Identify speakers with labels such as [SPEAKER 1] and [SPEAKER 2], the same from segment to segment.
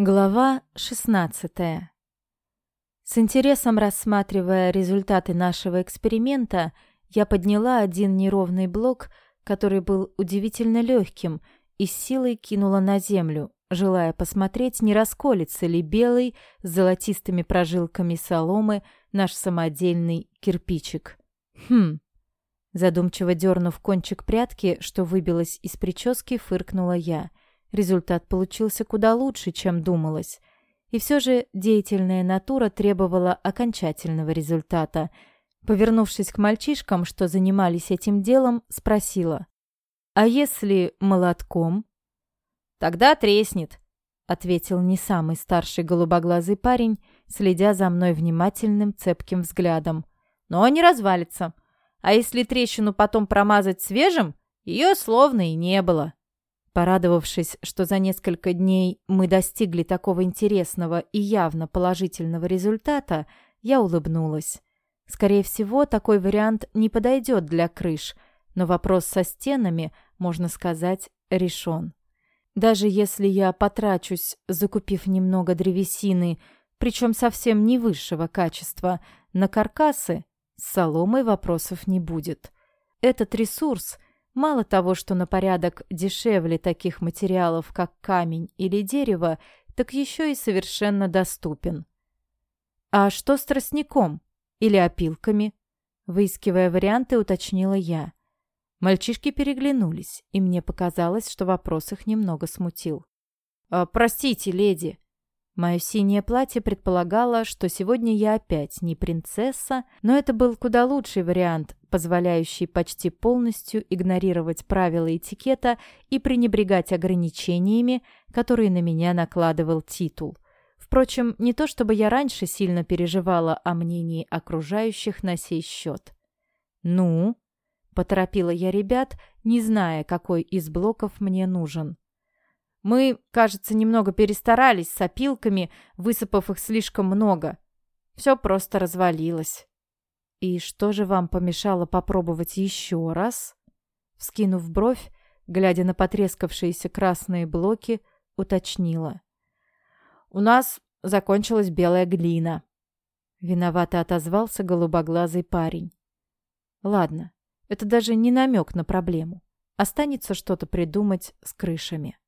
[SPEAKER 1] Глава 16. С интересом рассматривая результаты нашего эксперимента, я подняла один неровный блок, который был удивительно легким, и с силой кинула на землю, желая посмотреть, не расколется ли белый с золотистыми прожилками соломы наш самодельный кирпичик. Хм. Задумчиво дернув кончик прядки, что выбилось из прически, фыркнула я — Результат получился куда лучше, чем думалось. И все же деятельная натура требовала окончательного результата. Повернувшись к мальчишкам, что занимались этим делом, спросила. «А если молотком?» «Тогда треснет», — ответил не самый старший голубоглазый парень, следя за мной внимательным цепким взглядом. «Но не развалится. А если трещину потом промазать свежим, ее словно и не было». Порадовавшись, что за несколько дней мы достигли такого интересного и явно положительного результата, я улыбнулась. Скорее всего, такой вариант не подойдет для крыш, но вопрос со стенами, можно сказать, решен. Даже если я потрачусь, закупив немного древесины, причем совсем не высшего качества, на каркасы, с соломой вопросов не будет. Этот ресурс – Мало того, что на порядок дешевле таких материалов, как камень или дерево, так еще и совершенно доступен. «А что с тростником? Или опилками?» Выискивая варианты, уточнила я. Мальчишки переглянулись, и мне показалось, что вопрос их немного смутил. «А, «Простите, леди», Мое синее платье предполагало, что сегодня я опять не принцесса, но это был куда лучший вариант, позволяющий почти полностью игнорировать правила этикета и пренебрегать ограничениями, которые на меня накладывал титул. Впрочем, не то чтобы я раньше сильно переживала о мнении окружающих на сей счет. «Ну?» – поторопила я ребят, не зная, какой из блоков мне нужен. Мы, кажется, немного перестарались с опилками, высыпав их слишком много. Все просто развалилось. «И что же вам помешало попробовать еще раз?» Вскинув бровь, глядя на потрескавшиеся красные блоки, уточнила. «У нас закончилась белая глина». Виновато отозвался голубоглазый парень. «Ладно, это даже не намек на проблему. Останется что-то придумать с крышами».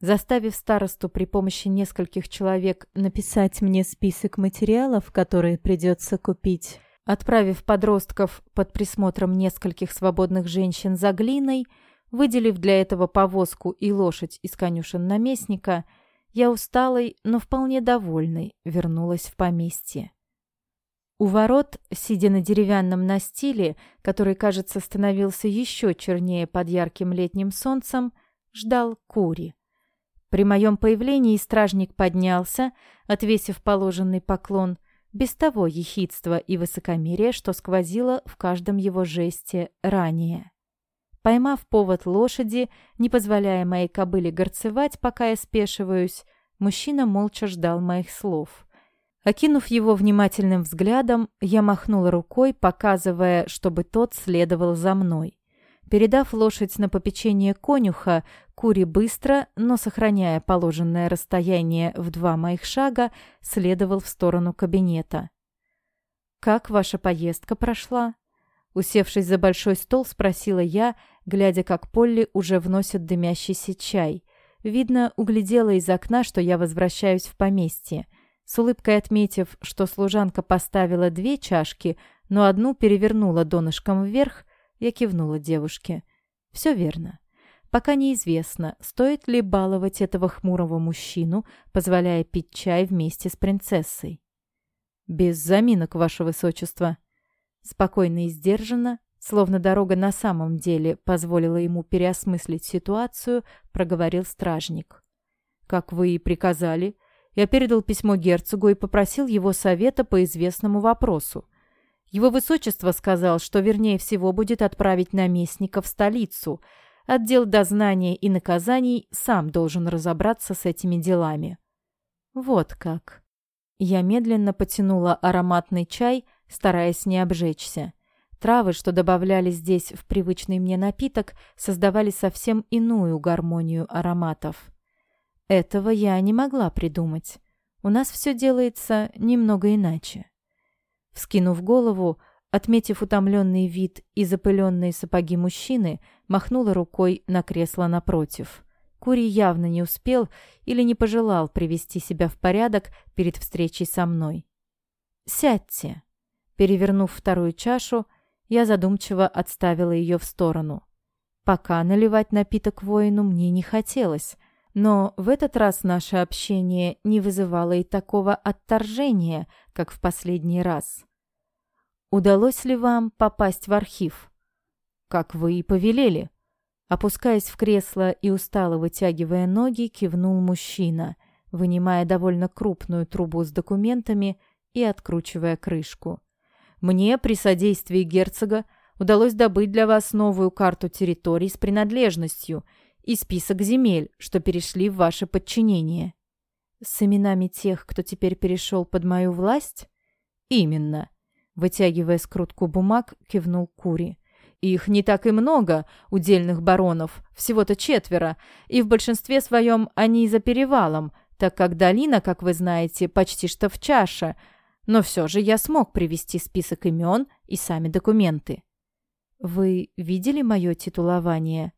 [SPEAKER 1] Заставив старосту при помощи нескольких человек написать мне список материалов, которые придется купить, отправив подростков под присмотром нескольких свободных женщин за глиной, выделив для этого повозку и лошадь из конюшен наместника, я усталой, но вполне довольной вернулась в поместье. У ворот, сидя на деревянном настиле, который, кажется, становился еще чернее под ярким летним солнцем, ждал Кури. При моем появлении стражник поднялся, отвесив положенный поклон, без того ехидства и высокомерия, что сквозило в каждом его жесте ранее. Поймав повод лошади, не позволяя моей кобыле горцевать, пока я спешиваюсь, мужчина молча ждал моих слов. Окинув его внимательным взглядом, я махнула рукой, показывая, чтобы тот следовал за мной. Передав лошадь на попечение конюха, Кури быстро, но сохраняя положенное расстояние в два моих шага, следовал в сторону кабинета. «Как ваша поездка прошла?» Усевшись за большой стол, спросила я, глядя, как Полли уже вносит дымящийся чай. Видно, углядела из окна, что я возвращаюсь в поместье. С улыбкой отметив, что служанка поставила две чашки, но одну перевернула донышком вверх, я кивнула девушке. «Все верно. Пока неизвестно, стоит ли баловать этого хмурого мужчину, позволяя пить чай вместе с принцессой». «Без заминок, ваше высочество». Спокойно и сдержанно, словно дорога на самом деле позволила ему переосмыслить ситуацию, проговорил стражник. «Как вы и приказали, я передал письмо герцогу и попросил его совета по известному вопросу. Его высочество сказал, что вернее всего будет отправить наместника в столицу. Отдел дознания и наказаний сам должен разобраться с этими делами. Вот как. Я медленно потянула ароматный чай, стараясь не обжечься. Травы, что добавляли здесь в привычный мне напиток, создавали совсем иную гармонию ароматов. Этого я не могла придумать. У нас все делается немного иначе. Вскинув голову, отметив утомленный вид и запыленные сапоги мужчины, махнула рукой на кресло напротив. Кури явно не успел или не пожелал привести себя в порядок перед встречей со мной. «Сядьте». Перевернув вторую чашу, я задумчиво отставила ее в сторону. Пока наливать напиток воину мне не хотелось, но в этот раз наше общение не вызывало и такого отторжения, как в последний раз. «Удалось ли вам попасть в архив?» «Как вы и повелели». Опускаясь в кресло и устало вытягивая ноги, кивнул мужчина, вынимая довольно крупную трубу с документами и откручивая крышку. Мне при содействии герцога удалось добыть для вас новую карту территорий с принадлежностью и список земель, что перешли в ваше подчинение. С именами тех, кто теперь перешел под мою власть? Именно. Вытягивая скрутку бумаг, кивнул Кури. Их не так и много, удельных баронов, всего-то четверо, и в большинстве своем они за перевалом, так как долина, как вы знаете, почти что в чаше — но все же я смог привести список имен и сами документы. Вы видели мое титулование?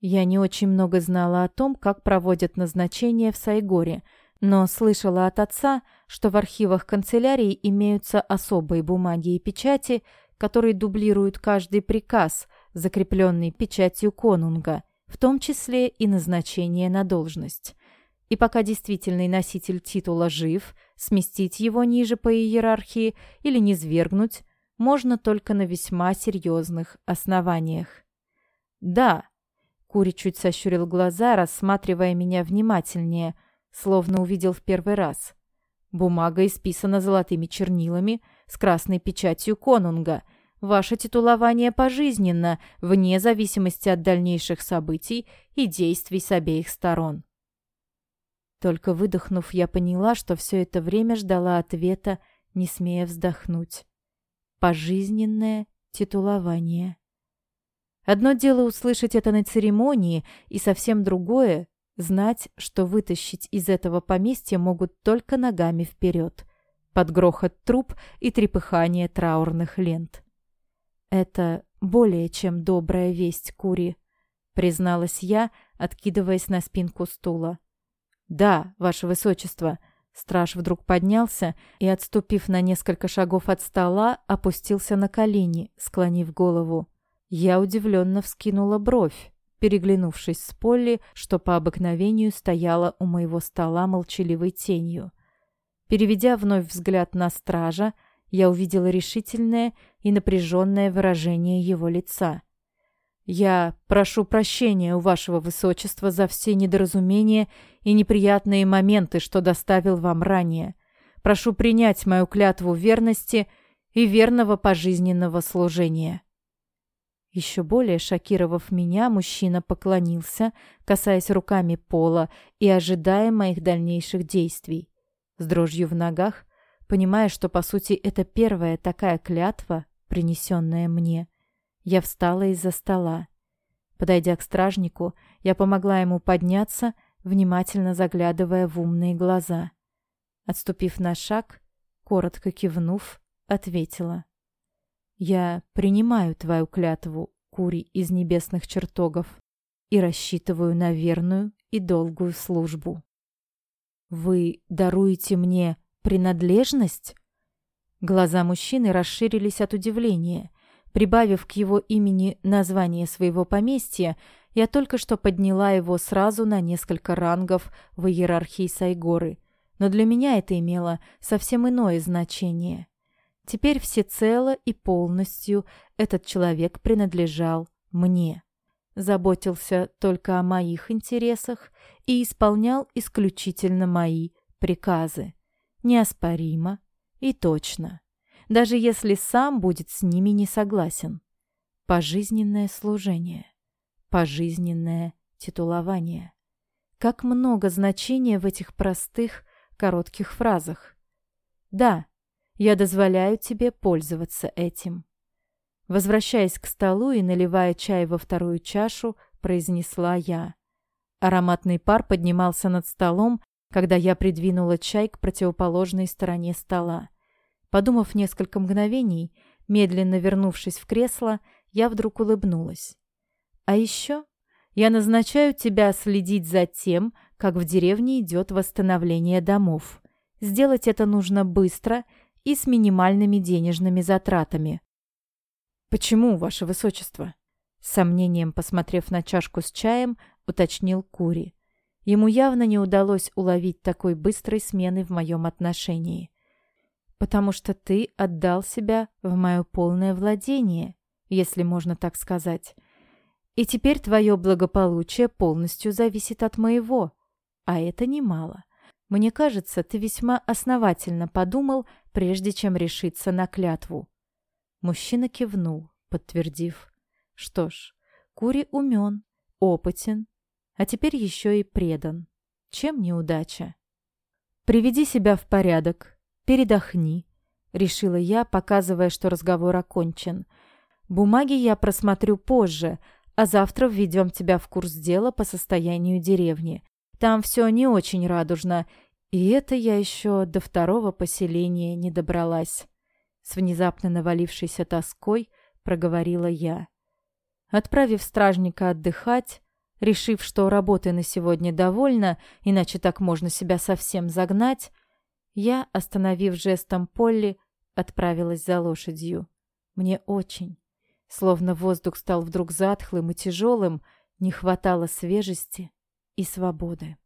[SPEAKER 1] Я не очень много знала о том, как проводят назначение в Сайгоре, но слышала от отца, что в архивах канцелярии имеются особые бумаги и печати, которые дублируют каждый приказ, закрепленный печатью конунга, в том числе и назначение на должность. И пока действительный носитель титула жив, сместить его ниже по иерархии или низвергнуть можно только на весьма серьезных основаниях. «Да», — Кури чуть сощурил глаза, рассматривая меня внимательнее, словно увидел в первый раз. «Бумага исписана золотыми чернилами с красной печатью конунга. Ваше титулование пожизненно, вне зависимости от дальнейших событий и действий с обеих сторон». Только выдохнув, я поняла, что все это время ждала ответа, не смея вздохнуть. Пожизненное титулование. Одно дело услышать это на церемонии, и совсем другое — знать, что вытащить из этого поместья могут только ногами вперед, под грохот труп и трепыхание траурных лент. «Это более чем добрая весть, Кури», — призналась я, откидываясь на спинку стула. «Да, ваше высочество». Страж вдруг поднялся и, отступив на несколько шагов от стола, опустился на колени, склонив голову. Я удивленно вскинула бровь, переглянувшись с Полли, что по обыкновению стояла у моего стола молчаливой тенью. Переведя вновь взгляд на стража, я увидела решительное и напряженное выражение его лица. Я прошу прощения у вашего высочества за все недоразумения и неприятные моменты, что доставил вам ранее. Прошу принять мою клятву верности и верного пожизненного служения». Еще более шокировав меня, мужчина поклонился, касаясь руками пола и ожидая моих дальнейших действий. С дрожью в ногах, понимая, что, по сути, это первая такая клятва, принесенная мне – я встала из-за стола. Подойдя к стражнику, я помогла ему подняться, внимательно заглядывая в умные глаза. Отступив на шаг, коротко кивнув, ответила. «Я принимаю твою клятву, Кури из небесных чертогов, и рассчитываю на верную и долгую службу». «Вы даруете мне принадлежность?» Глаза мужчины расширились от удивления. Прибавив к его имени название своего поместья, я только что подняла его сразу на несколько рангов в иерархии Сайгоры, но для меня это имело совсем иное значение. Теперь всецело и полностью этот человек принадлежал мне. Заботился только о моих интересах и исполнял исключительно мои приказы. Неоспоримо и точно даже если сам будет с ними не согласен. Пожизненное служение, пожизненное титулование. Как много значения в этих простых, коротких фразах. Да, я дозволяю тебе пользоваться этим. Возвращаясь к столу и наливая чай во вторую чашу, произнесла я. Ароматный пар поднимался над столом, когда я придвинула чай к противоположной стороне стола. Подумав несколько мгновений, медленно вернувшись в кресло, я вдруг улыбнулась. «А еще я назначаю тебя следить за тем, как в деревне идет восстановление домов. Сделать это нужно быстро и с минимальными денежными затратами». «Почему, ваше высочество?» С сомнением посмотрев на чашку с чаем, уточнил Кури. Ему явно не удалось уловить такой быстрой смены в моем отношении. «Потому что ты отдал себя в мое полное владение, если можно так сказать. И теперь твое благополучие полностью зависит от моего. А это немало. Мне кажется, ты весьма основательно подумал, прежде чем решиться на клятву». Мужчина кивнул, подтвердив. «Что ж, Кури умен, опытен а теперь еще и предан. Чем неудача? «Приведи себя в порядок, передохни», — решила я, показывая, что разговор окончен. «Бумаги я просмотрю позже, а завтра введем тебя в курс дела по состоянию деревни. Там все не очень радужно, и это я еще до второго поселения не добралась». С внезапно навалившейся тоской проговорила я. Отправив стражника отдыхать, Решив, что работы на сегодня довольно, иначе так можно себя совсем загнать, я, остановив жестом Полли, отправилась за лошадью. Мне очень, словно воздух стал вдруг затхлым и тяжелым, не хватало свежести и свободы.